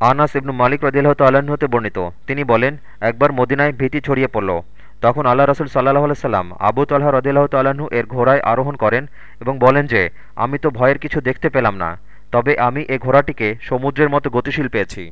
আনাস ইবনু মালিক রদিল্লাহ তাল্লাহ্ন হতে বর্ণিত। তিনি বলেন, একবার মদিনায় ভীতি ছড়িয়ে পড়ল। তখন আল্লাহ রসুল সাল্লাহ সাল্লাম আবু তাল্লাহ রদিল্লাহ তাল্লাহ্ন এর ঘোড়ায় আরোহণ করেন এবং বলেন যে, আমি তো ভয়ের কিছু দেখতে পেলাম না, তবে আমি এ ঘোড়াটিকে সমুদ্রের মতো গতিশীল পেয়েছি।